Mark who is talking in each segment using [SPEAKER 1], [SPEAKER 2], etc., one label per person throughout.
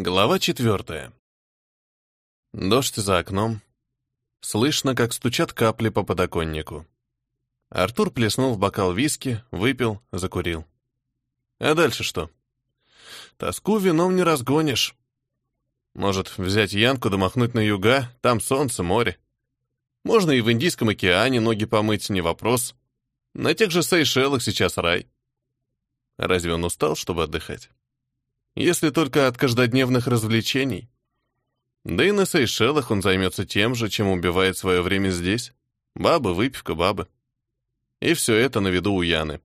[SPEAKER 1] Глава четвертая. Дождь за окном. Слышно, как стучат капли по подоконнику. Артур плеснул в бокал виски, выпил, закурил. А дальше что? Тоску вином не разгонишь. Может, взять Янку домахнуть на юга, там солнце, море. Можно и в Индийском океане ноги помыть, не вопрос. На тех же Сейшелах сейчас рай. Разве он устал, чтобы отдыхать? Если только от каждодневных развлечений. Да и на Сейшелах он займется тем же, чем убивает свое время здесь. Бабы, выпивка, бабы. И все это на виду у Яны.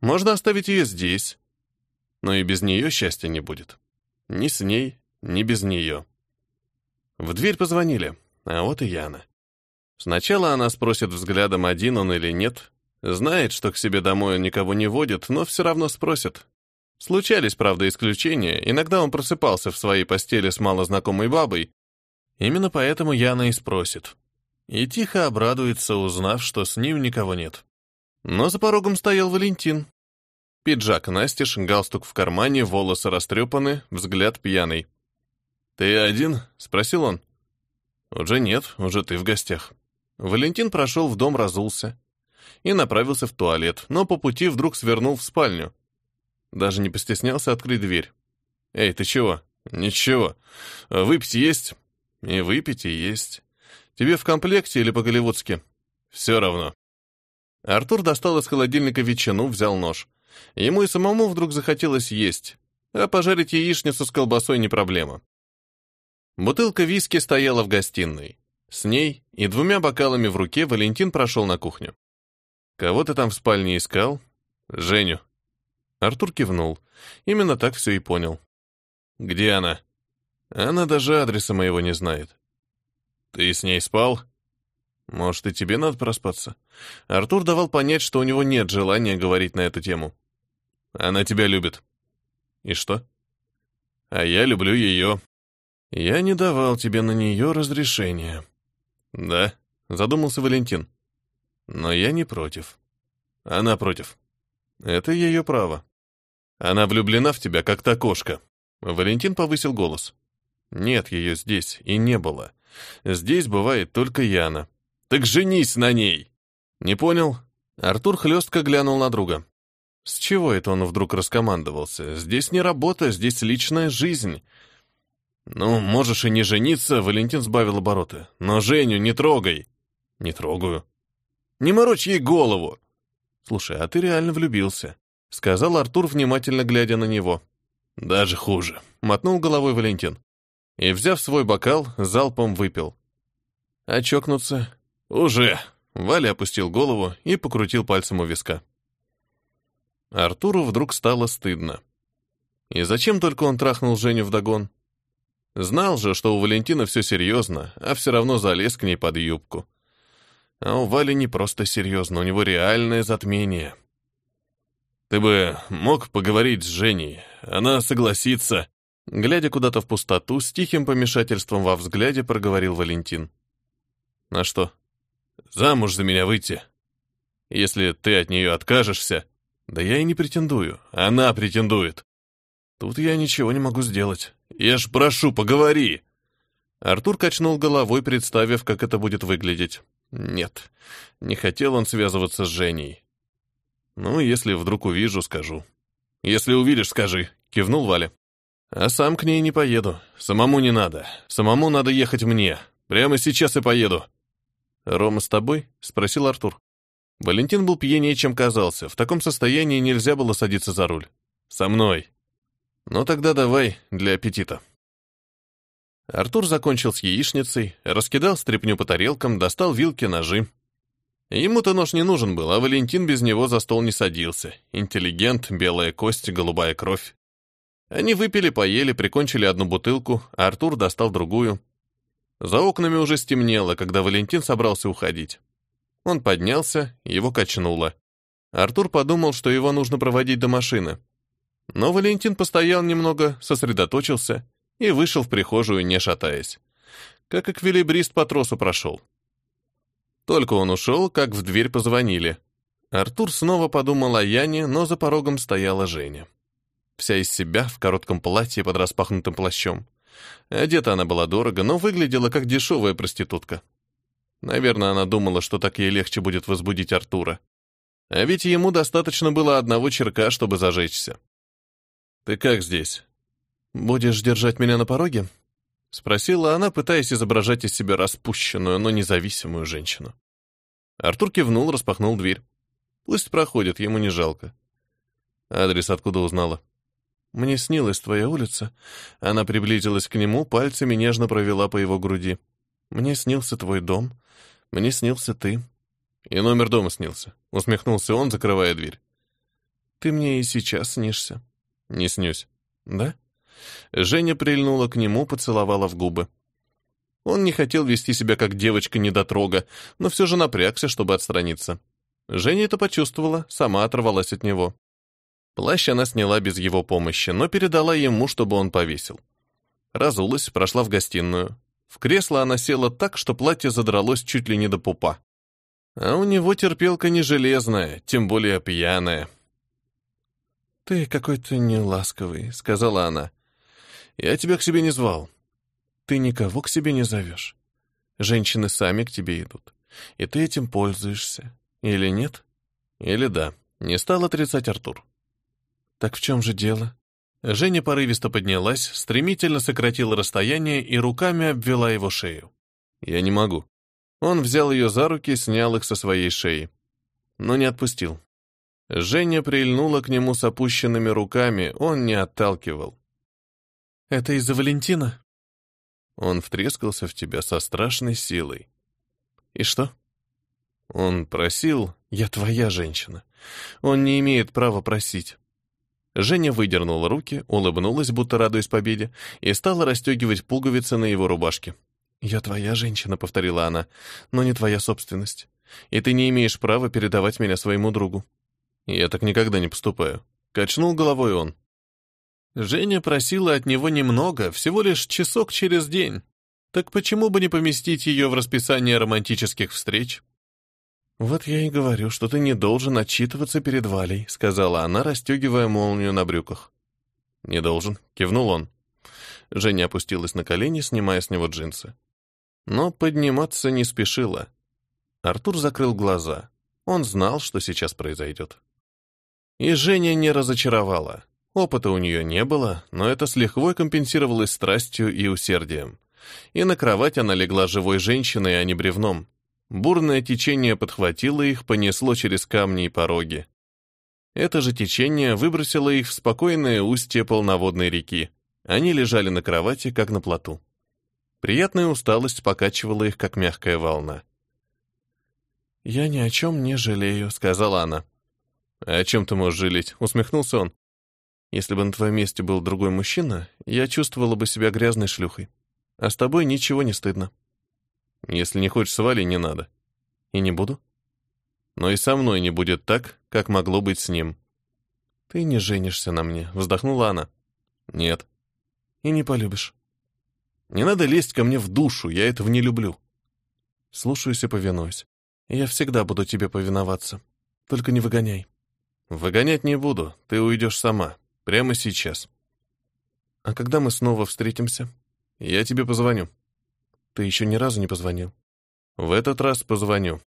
[SPEAKER 1] Можно оставить ее здесь, но и без нее счастья не будет. Ни с ней, ни без нее. В дверь позвонили, а вот и Яна. Сначала она спросит взглядом, один он или нет. Знает, что к себе домой он никого не водит, но все равно спросит, Случались, правда, исключения. Иногда он просыпался в своей постели с малознакомой бабой. Именно поэтому Яна и спросит. И тихо обрадуется, узнав, что с ним никого нет. Но за порогом стоял Валентин. Пиджак настежь, галстук в кармане, волосы растрепаны, взгляд пьяный. «Ты один?» — спросил он. «Уже нет, уже ты в гостях». Валентин прошел в дом, разулся и направился в туалет, но по пути вдруг свернул в спальню. Даже не постеснялся открыть дверь. «Эй, ты чего?» «Ничего. Выпить есть?» «И выпить, и есть. Тебе в комплекте или по-голливудски?» «Все равно». Артур достал из холодильника ветчину, взял нож. Ему и самому вдруг захотелось есть, а пожарить яичницу с колбасой не проблема. Бутылка виски стояла в гостиной. С ней и двумя бокалами в руке Валентин прошел на кухню. «Кого ты там в спальне искал?» «Женю», Артур кивнул. Именно так все и понял. «Где она?» «Она даже адреса моего не знает». «Ты с ней спал?» «Может, и тебе надо проспаться?» Артур давал понять, что у него нет желания говорить на эту тему. «Она тебя любит». «И что?» «А я люблю ее». «Я не давал тебе на нее разрешения». «Да», — задумался Валентин. «Но я не против». «Она против». «Это ее право». Она влюблена в тебя, как та кошка. Валентин повысил голос. Нет ее здесь и не было. Здесь бывает только Яна. Так женись на ней. Не понял? Артур хлестко глянул на друга. С чего это он вдруг раскомандовался? Здесь не работа, здесь личная жизнь. Ну, можешь и не жениться, Валентин сбавил обороты. Но Женю не трогай. Не трогаю. Не морочь ей голову. Слушай, а ты реально влюбился сказал Артур, внимательно глядя на него. Даже хуже, мотнул головой Валентин. И, взяв свой бокал, залпом выпил. А чокнуться? Уже. Валя опустил голову и покрутил пальцем у виска. Артуру вдруг стало стыдно. И зачем только он трахнул Женю вдогон? Знал же, что у Валентина все серьезно, а все равно залез к ней под юбку. А у Вали не просто серьезно, у него реальное затмение. Ты бы мог поговорить с Женей. Она согласится. Глядя куда-то в пустоту, с тихим помешательством во взгляде проговорил Валентин. На что? Замуж за меня выйти. Если ты от нее откажешься... Да я и не претендую. Она претендует. Тут я ничего не могу сделать. Я ж прошу, поговори. Артур качнул головой, представив, как это будет выглядеть. Нет, не хотел он связываться с Женей. «Ну, если вдруг увижу, скажу». «Если увидишь, скажи», — кивнул Валя. «А сам к ней не поеду. Самому не надо. Самому надо ехать мне. Прямо сейчас и поеду». «Рома с тобой?» — спросил Артур. Валентин был пьянее, чем казался. В таком состоянии нельзя было садиться за руль. «Со мной». «Ну тогда давай, для аппетита». Артур закончил с яичницей, раскидал стряпню по тарелкам, достал вилки, ножи. Ему-то нож не нужен был, а Валентин без него за стол не садился. Интеллигент, белая кость, голубая кровь. Они выпили, поели, прикончили одну бутылку, а Артур достал другую. За окнами уже стемнело, когда Валентин собрался уходить. Он поднялся, его качнуло. Артур подумал, что его нужно проводить до машины. Но Валентин постоял немного, сосредоточился и вышел в прихожую, не шатаясь. Как эквилибрист по тросу прошел. Только он ушел, как в дверь позвонили. Артур снова подумал о Яне, но за порогом стояла Женя. вся из себя, в коротком платье под распахнутым плащом. Одета она была дорого, но выглядела как дешевая проститутка. Наверное, она думала, что так ей легче будет возбудить Артура. А ведь ему достаточно было одного черка, чтобы зажечься. «Ты как здесь? Будешь держать меня на пороге?» — спросила она, пытаясь изображать из себя распущенную, но независимую женщину. Артур кивнул, распахнул дверь. Пусть проходит, ему не жалко. Адрес откуда узнала? Мне снилась твоя улица. Она приблизилась к нему, пальцами нежно провела по его груди. Мне снился твой дом. Мне снился ты. И номер дома снился. Усмехнулся он, закрывая дверь. Ты мне и сейчас снишься. Не снюсь. Да? Женя прильнула к нему, поцеловала в губы. Он не хотел вести себя как девочка-недотрога, но все же напрягся, чтобы отстраниться. Женя это почувствовала, сама оторвалась от него. Плащ она сняла без его помощи, но передала ему, чтобы он повесил. Разулась, прошла в гостиную. В кресло она села так, что платье задралось чуть ли не до пупа. А у него терпелка не железная, тем более пьяная. «Ты какой-то неласковый», — сказала она. «Я тебя к себе не звал. Ты никого к себе не зовешь. Женщины сами к тебе идут. И ты этим пользуешься. Или нет? Или да. Не стал отрицать Артур. Так в чем же дело? Женя порывисто поднялась, стремительно сократила расстояние и руками обвела его шею. Я не могу. Он взял ее за руки, снял их со своей шеи. Но не отпустил. Женя прильнула к нему с опущенными руками, он не отталкивал. «Это из-за Валентина?» Он втрескался в тебя со страшной силой. И что? Он просил, я твоя женщина. Он не имеет права просить. Женя выдернула руки, улыбнулась, будто радуясь победе, и стала расстегивать пуговицы на его рубашке. «Я твоя женщина», — повторила она, — «но не твоя собственность. И ты не имеешь права передавать меня своему другу». «Я так никогда не поступаю», — качнул головой он. Женя просила от него немного, всего лишь часок через день. Так почему бы не поместить ее в расписание романтических встреч? «Вот я и говорю, что ты не должен отчитываться перед Валей», сказала она, расстегивая молнию на брюках. «Не должен», — кивнул он. Женя опустилась на колени, снимая с него джинсы. Но подниматься не спешила. Артур закрыл глаза. Он знал, что сейчас произойдет. И Женя не разочаровала. Опыта у нее не было, но это с лихвой компенсировалось страстью и усердием. И на кровать она легла живой женщиной, а не бревном. Бурное течение подхватило их, понесло через камни и пороги. Это же течение выбросило их в спокойное устье полноводной реки. Они лежали на кровати, как на плоту. Приятная усталость покачивала их, как мягкая волна. «Я ни о чем не жалею», — сказала она. «О чем ты можешь жалеть?» — усмехнулся он. Если бы на твоем месте был другой мужчина, я чувствовала бы себя грязной шлюхой. А с тобой ничего не стыдно. Если не хочешь с Валей, не надо. И не буду. Но и со мной не будет так, как могло быть с ним. Ты не женишься на мне, вздохнула она. Нет. И не полюбишь. Не надо лезть ко мне в душу, я этого не люблю. Слушаюсь и повинуюсь. Я всегда буду тебе повиноваться. Только не выгоняй. Выгонять не буду, ты уйдешь сама. Прямо сейчас. А когда мы снова встретимся? Я тебе позвоню. Ты еще ни разу не позвонил. В этот раз позвоню.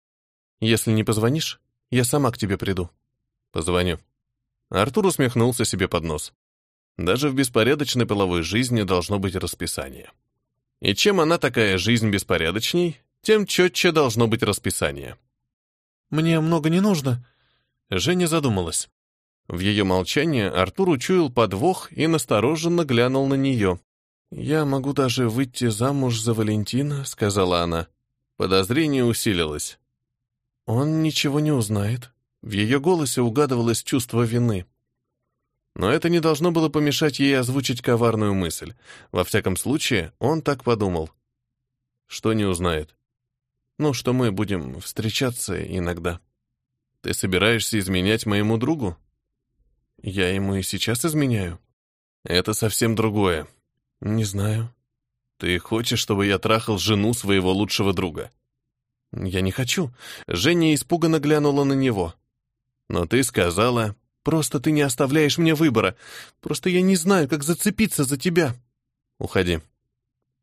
[SPEAKER 1] Если не позвонишь, я сама к тебе приду. Позвоню. Артур усмехнулся себе под нос. Даже в беспорядочной половой жизни должно быть расписание. И чем она такая жизнь беспорядочней, тем четче должно быть расписание. «Мне много не нужно», — Женя задумалась. В ее молчании Артур учуял подвох и настороженно глянул на нее. «Я могу даже выйти замуж за Валентина», — сказала она. Подозрение усилилось. «Он ничего не узнает». В ее голосе угадывалось чувство вины. Но это не должно было помешать ей озвучить коварную мысль. Во всяком случае, он так подумал. Что не узнает? Ну, что мы будем встречаться иногда. Ты собираешься изменять моему другу? Я ему и сейчас изменяю. Это совсем другое. Не знаю. Ты хочешь, чтобы я трахал жену своего лучшего друга? Я не хочу. Женя испуганно глянула на него. Но ты сказала, Просто ты не оставляешь мне выбора. Просто я не знаю, как зацепиться за тебя. Уходи.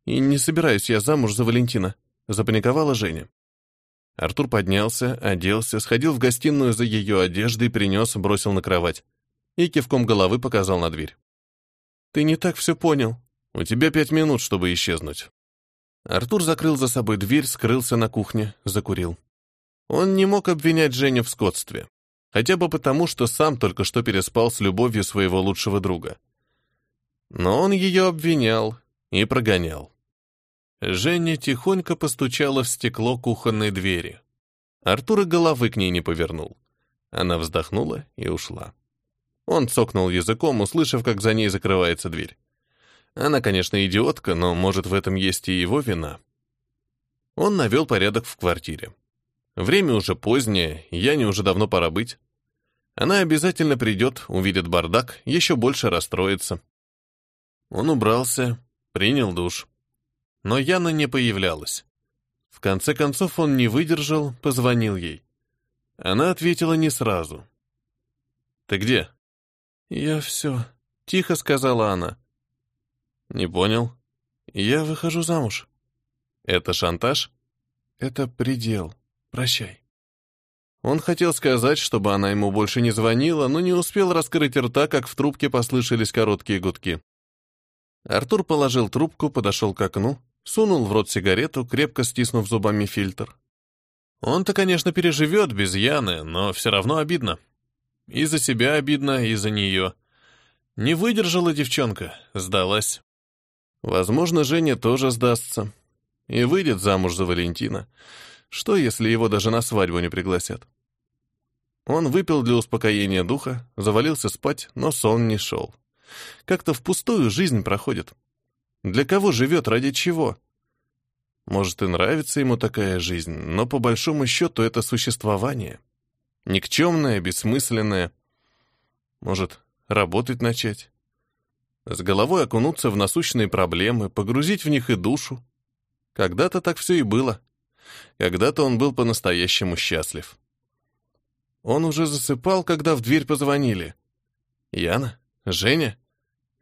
[SPEAKER 1] И не собираюсь я замуж за Валентина, запаниковала Женя. Артур поднялся, оделся, сходил в гостиную за ее одеждой, принес, бросил на кровать. И кивком головы показал на дверь. «Ты не так все понял. У тебя пять минут, чтобы исчезнуть». Артур закрыл за собой дверь, скрылся на кухне, закурил. Он не мог обвинять Женю в скотстве. Хотя бы потому, что сам только что переспал с любовью своего лучшего друга. Но он ее обвинял и прогонял. Женя тихонько постучала в стекло кухонной двери. Артур и головы к ней не повернул. Она вздохнула и ушла. Он цокнул языком, услышав, как за ней закрывается дверь. Она, конечно, идиотка, но, может, в этом есть и его вина. Он навел порядок в квартире. Время уже позднее, Яне уже давно пора быть. Она обязательно придет, увидит бардак, еще больше расстроится. Он убрался, принял душ. Но Яна не появлялась. В конце концов он не выдержал, позвонил ей. Она ответила не сразу. «Ты где?» «Я все», — тихо сказала она. «Не понял. Я выхожу замуж». «Это шантаж?» «Это предел. Прощай». Он хотел сказать, чтобы она ему больше не звонила, но не успел раскрыть рта, как в трубке послышались короткие гудки. Артур положил трубку, подошел к окну, сунул в рот сигарету, крепко стиснув зубами фильтр. Он-то, конечно, переживет без Яны, но все равно обидно. И за себя обидно, и за нее. Не выдержала девчонка, сдалась. Возможно, Женя тоже сдастся. И выйдет замуж за Валентина. Что, если его даже на свадьбу не пригласят? Он выпил для успокоения духа, завалился спать, но сон не шел. Как-то впустую жизнь проходит. Для кого живет, ради чего? Может, и нравится ему такая жизнь, но по большому счету это существование. Никчемное, бессмысленное. Может, работать начать? С головой окунуться в насущные проблемы, погрузить в них и душу. Когда-то так все и было. Когда-то он был по-настоящему счастлив. Он уже засыпал, когда в дверь позвонили. Яна? Женя?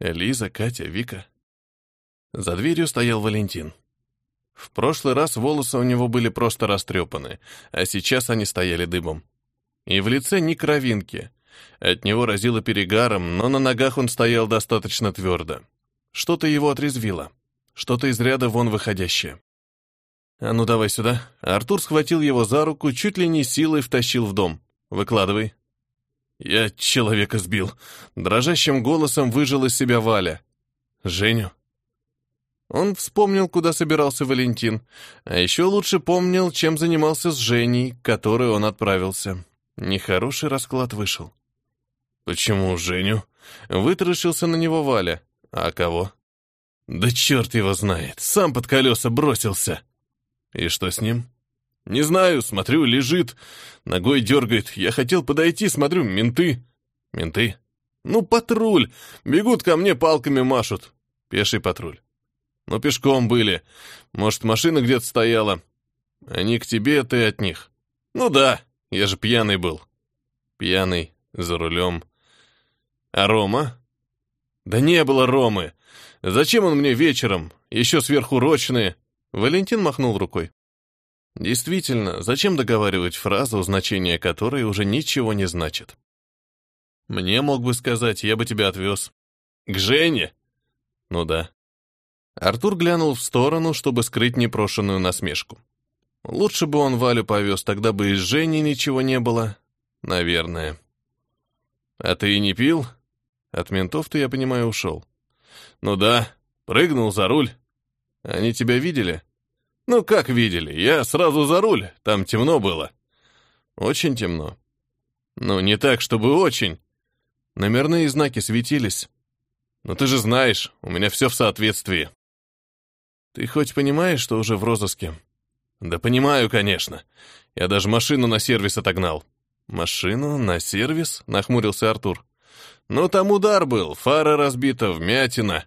[SPEAKER 1] Элиза, Катя, Вика? За дверью стоял Валентин. В прошлый раз волосы у него были просто растрепаны, а сейчас они стояли дыбом. И в лице ни кровинки. От него разило перегаром, но на ногах он стоял достаточно твердо. Что-то его отрезвило. Что-то из ряда вон выходящее. «А ну давай сюда». Артур схватил его за руку, чуть ли не силой втащил в дом. Выкладывай. Я человека сбил. Дрожащим голосом выжил из себя Валя. Женю. Он вспомнил, куда собирался Валентин, а еще лучше помнил, чем занимался с Женей, к которой он отправился. Нехороший расклад вышел. «Почему Женю?» Вытаращился на него Валя. «А кого?» «Да черт его знает, сам под колеса бросился». «И что с ним?» «Не знаю, смотрю, лежит. Ногой дергает. Я хотел подойти, смотрю, менты». «Менты?» «Ну, патруль. Бегут ко мне, палками машут. Пеший патруль». «Ну, пешком были. Может, машина где-то стояла. Они к тебе, ты от них». «Ну да, я же пьяный был». «Пьяный, за рулем». «А Рома?» «Да не было Ромы. Зачем он мне вечером? Еще сверхурочные». Валентин махнул рукой. Действительно, зачем договаривать фразу, значение которой уже ничего не значит? Мне мог бы сказать, я бы тебя отвез. К Жене? Ну да. Артур глянул в сторону, чтобы скрыть непрошенную насмешку. Лучше бы он Валю повез, тогда бы и с Женей ничего не было. Наверное. А ты и не пил? От ментов ты, я понимаю, ушел. Ну да, прыгнул за руль. Они тебя видели? «Ну, как видели, я сразу за руль, там темно было». «Очень темно». «Ну, не так, чтобы очень. Номерные знаки светились. Но ты же знаешь, у меня все в соответствии». «Ты хоть понимаешь, что уже в розыске?» «Да понимаю, конечно. Я даже машину на сервис отогнал». «Машину на сервис?» — нахмурился Артур. «Ну, там удар был, фара разбита, вмятина.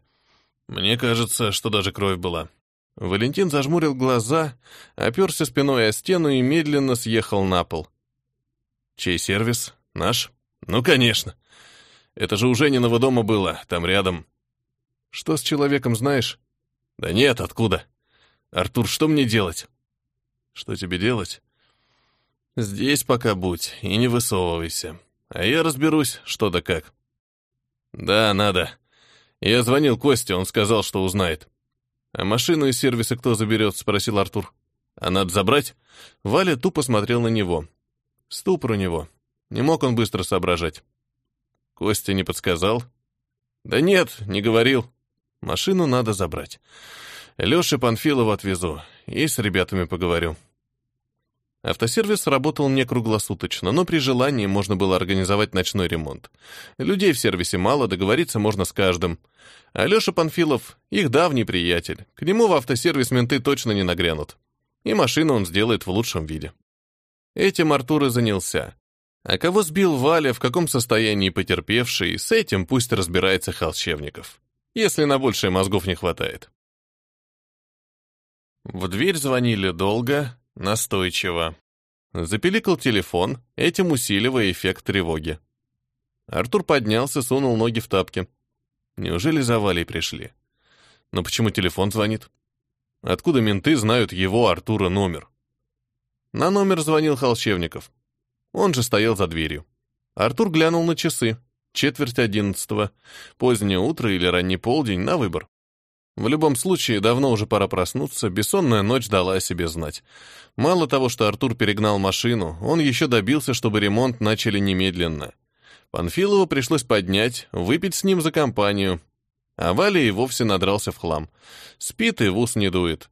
[SPEAKER 1] Мне кажется, что даже кровь была. Валентин зажмурил глаза, оперся спиной о стену и медленно съехал на пол. «Чей сервис? Наш?» Ну, конечно. Это же у Жениного дома было, там рядом. Что с человеком знаешь? Да нет, откуда? Артур, что мне делать? Что тебе делать? Здесь пока будь и не высовывайся. А я разберусь, что да как. Да, надо. Я звонил Косте, он сказал, что узнает. А машину из сервиса кто заберет? Спросил Артур. А надо забрать? Валя тупо смотрел на него. Ступор у него. Не мог он быстро соображать. Костя не подсказал? Да нет, не говорил. Машину надо забрать. Лёше Панфилова отвезу и с ребятами поговорю. Автосервис работал не круглосуточно, но при желании можно было организовать ночной ремонт. Людей в сервисе мало, договориться можно с каждым. А Лёша Панфилов — их давний приятель. К нему в автосервис менты точно не нагрянут. И машину он сделает в лучшем виде. Этим Артур и занялся. А кого сбил Валя, в каком состоянии потерпевший, с этим пусть разбирается Холщевников. Если на большее мозгов не хватает. В дверь звонили долго, настойчиво. Запеликал телефон, этим усиливая эффект тревоги. Артур поднялся, сунул ноги в тапки. Неужели за Валей пришли? Но почему телефон звонит? Откуда менты знают его, Артура, номер? На номер звонил Холщевников. Он же стоял за дверью. Артур глянул на часы. Четверть одиннадцатого. Позднее утро или ранний полдень, на выбор. В любом случае, давно уже пора проснуться, бессонная ночь дала о себе знать. Мало того, что Артур перегнал машину, он еще добился, чтобы ремонт начали немедленно. Панфилову пришлось поднять, выпить с ним за компанию. А Валя и вовсе надрался в хлам. Спит и в ус не дует.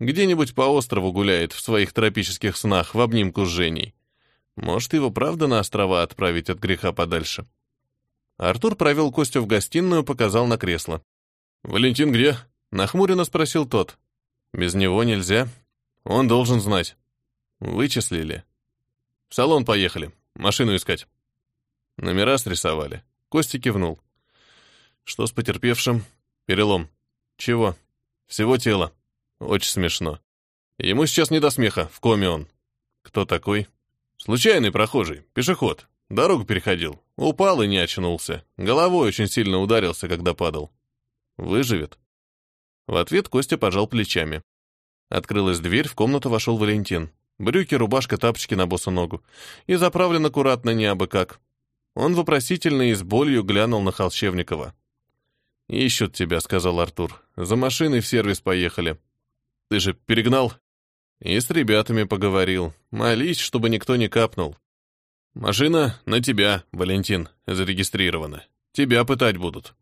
[SPEAKER 1] Где-нибудь по острову гуляет в своих тропических снах в обнимку с Женей. Может, его правда на острова отправить от греха подальше? Артур провел Костю в гостиную, показал на кресло. «Валентин где?» — нахмуренно спросил тот. «Без него нельзя. Он должен знать». «Вычислили». «В салон поехали. Машину искать». Номера срисовали. Костя кивнул. «Что с потерпевшим?» «Перелом». «Чего?» «Всего тела». «Очень смешно». «Ему сейчас не до смеха. В коме он». «Кто такой?» Случайный прохожий, пешеход. Дорогу переходил. Упал и не очнулся. Головой очень сильно ударился, когда падал. Выживет. В ответ Костя пожал плечами. Открылась дверь, в комнату вошел Валентин. Брюки, рубашка, тапочки на босу ногу. И заправлен аккуратно не абы как. Он вопросительно и с болью глянул на Холщевникова. «Ищут тебя», — сказал Артур. «За машиной в сервис поехали». «Ты же перегнал?» И с ребятами поговорил. Молись, чтобы никто не капнул. Машина на тебя, Валентин, зарегистрирована. Тебя пытать будут.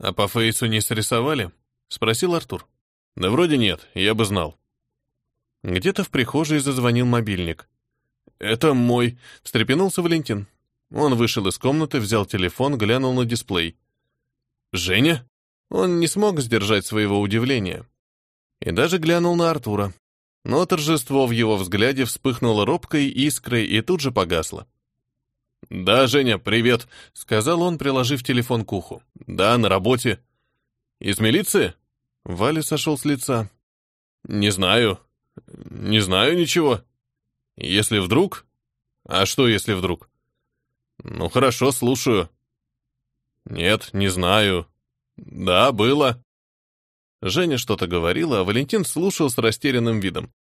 [SPEAKER 1] А по фейсу не срисовали? Спросил Артур. Да вроде нет, я бы знал. Где-то в прихожей зазвонил мобильник. «Это мой», — встрепенулся Валентин. Он вышел из комнаты, взял телефон, глянул на дисплей. «Женя?» Он не смог сдержать своего удивления. И даже глянул на Артура. Но торжество в его взгляде вспыхнуло робкой искрой и тут же погасло. «Да, Женя, привет», — сказал он, приложив телефон к уху. «Да, на работе». «Из милиции?» Валя сошел с лица. «Не знаю. Не знаю ничего. Если вдруг...» «А что, если вдруг?» «Ну, хорошо, слушаю». «Нет, не знаю. Да, было». Женя что-то говорила, а Валентин слушал с растерянным видом.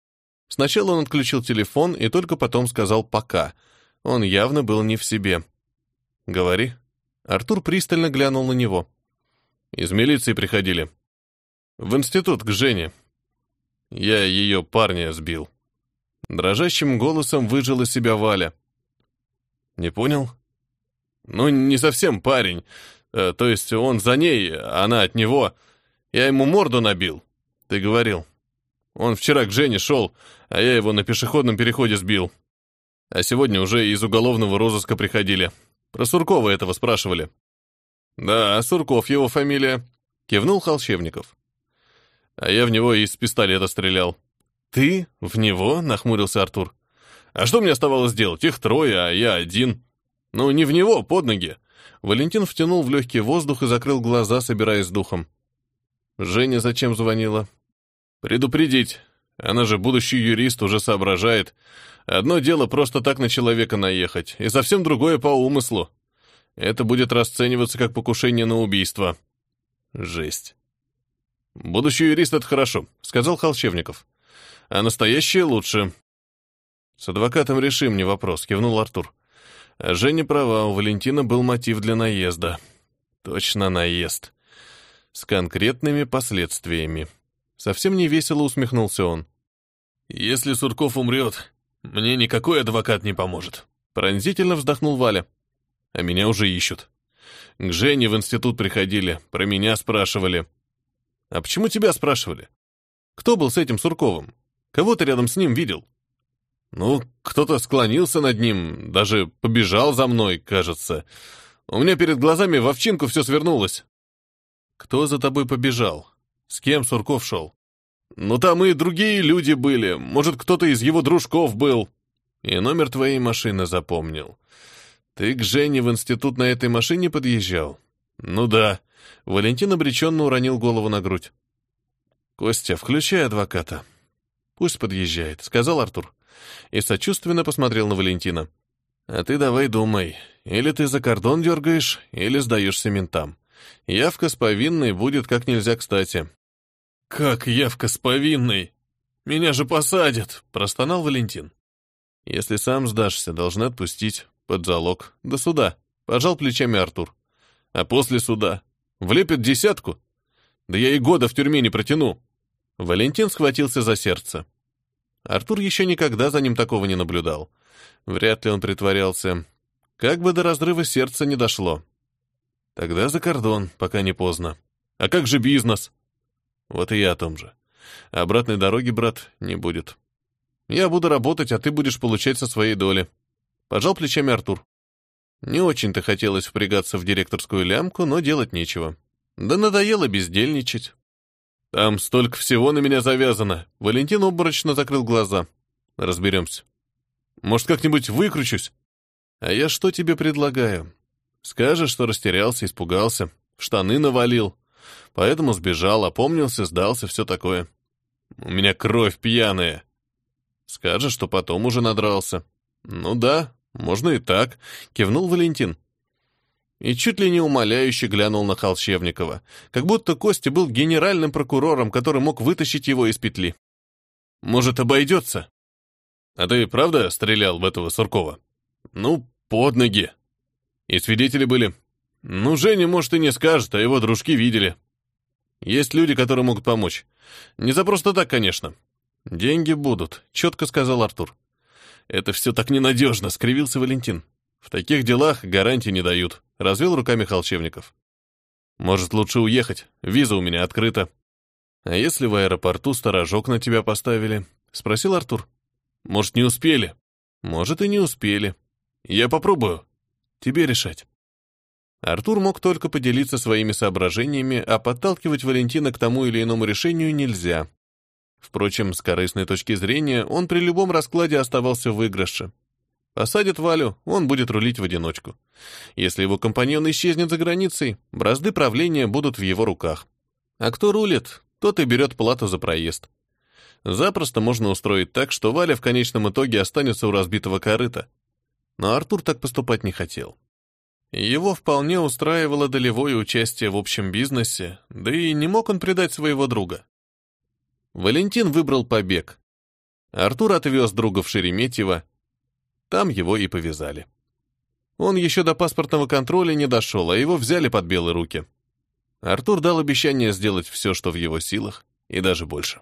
[SPEAKER 1] Сначала он отключил телефон и только потом сказал «пока». Он явно был не в себе. «Говори». Артур пристально глянул на него. «Из милиции приходили. В институт к Жене. Я ее парня сбил». Дрожащим голосом выжила себя Валя. «Не понял?» «Ну, не совсем парень. Э, то есть он за ней, она от него...» Я ему морду набил. Ты говорил. Он вчера к Жене шел, а я его на пешеходном переходе сбил. А сегодня уже из уголовного розыска приходили. Про Суркова этого спрашивали. Да, Сурков его фамилия. Кивнул Холщевников. А я в него из пистолета стрелял. Ты? В него? Нахмурился Артур. А что мне оставалось делать? Их трое, а я один. Ну, не в него, под ноги. Валентин втянул в легкий воздух и закрыл глаза, собираясь с духом. Женя зачем звонила? Предупредить. Она же будущий юрист, уже соображает. Одно дело просто так на человека наехать, и совсем другое по умыслу. это будет расцениваться как покушение на убийство. Жесть. Будущий юрист — это хорошо, — сказал Холчевников. А настоящее лучше. С адвокатом решим, не вопрос, — кивнул Артур. А Женя права, у Валентина был мотив для наезда. Точно наезд. С конкретными последствиями. Совсем не весело усмехнулся он. «Если Сурков умрет, мне никакой адвокат не поможет», — пронзительно вздохнул Валя. «А меня уже ищут. К Жене в институт приходили, про меня спрашивали». «А почему тебя спрашивали? Кто был с этим Сурковым? Кого ты рядом с ним видел?» «Ну, кто-то склонился над ним, даже побежал за мной, кажется. У меня перед глазами в овчинку все свернулось». «Кто за тобой побежал? С кем Сурков шел?» Ну, там и другие люди были. Может, кто-то из его дружков был. И номер твоей машины запомнил. Ты к Жене в институт на этой машине подъезжал? Ну да. Валентин обреченно уронил голову на грудь. Костя, включай адвоката. Пусть подъезжает, сказал Артур. И сочувственно посмотрел на Валентина. А ты давай думай. Или ты за кордон дергаешь, или сдаешься ментам. Явка с повинной будет как нельзя кстати. «Как явка с повинной? Меня же посадят!» — простонал Валентин. «Если сам сдашься, должны отпустить. Под залог. До суда». Пожал плечами Артур. «А после суда? Влепят десятку? Да я и года в тюрьме не протяну». Валентин схватился за сердце. Артур еще никогда за ним такого не наблюдал. Вряд ли он притворялся. Как бы до разрыва сердца не дошло. Тогда за кордон, пока не поздно. А как же бизнес? Вот и я о том же. Обратной дороги, брат, не будет. Я буду работать, а ты будешь получать со своей доли. Пожал плечами Артур. Не очень-то хотелось впрягаться в директорскую лямку, но делать нечего. Да надоело бездельничать. Там столько всего на меня завязано. Валентин обморочно закрыл глаза. Разберемся. Может, как-нибудь выкручусь? А я что тебе предлагаю? Скажешь, что растерялся, испугался, штаны навалил. Поэтому сбежал, опомнился, сдался, все такое. У меня кровь пьяная. Скажешь, что потом уже надрался. Ну да, можно и так, кивнул Валентин. И чуть ли не умоляюще глянул на Холщевникова, как будто Костя был генеральным прокурором, который мог вытащить его из петли. Может, обойдется? А ты правда стрелял в этого Суркова? Ну, под ноги. И свидетели были. Ну, Женя, может, и не скажет, а его дружки видели. Есть люди, которые могут помочь. Не за просто так, конечно. Деньги будут, четко сказал Артур. Это все так ненадежно, скривился Валентин. В таких делах гарантии не дают, развел руками Холчевников. Может, лучше уехать, виза у меня открыта. А если в аэропорту сторожок на тебя поставили? Спросил Артур. Может, не успели? Может, и не успели. Я попробую. Тебе решать. Артур мог только поделиться своими соображениями, а подталкивать Валентина к тому или иному решению нельзя. Впрочем, с корыстной точки зрения, он при любом раскладе оставался в выигрыше. Посадят Валю, он будет рулить в одиночку. Если его компаньон исчезнет за границей, бразды правления будут в его руках. А кто рулит, тот и берет плату за проезд. Запросто можно устроить так, что Валя в конечном итоге останется у разбитого корыта. Но Артур так поступать не хотел. Его вполне устраивало долевое участие в общем бизнесе, да и не мог он предать своего друга. Валентин выбрал побег. Артур отвез друга в Шереметьево. Там его и повязали. Он еще до паспортного контроля не дошел, а его взяли под белые руки. Артур дал обещание сделать все, что в его силах, и даже больше.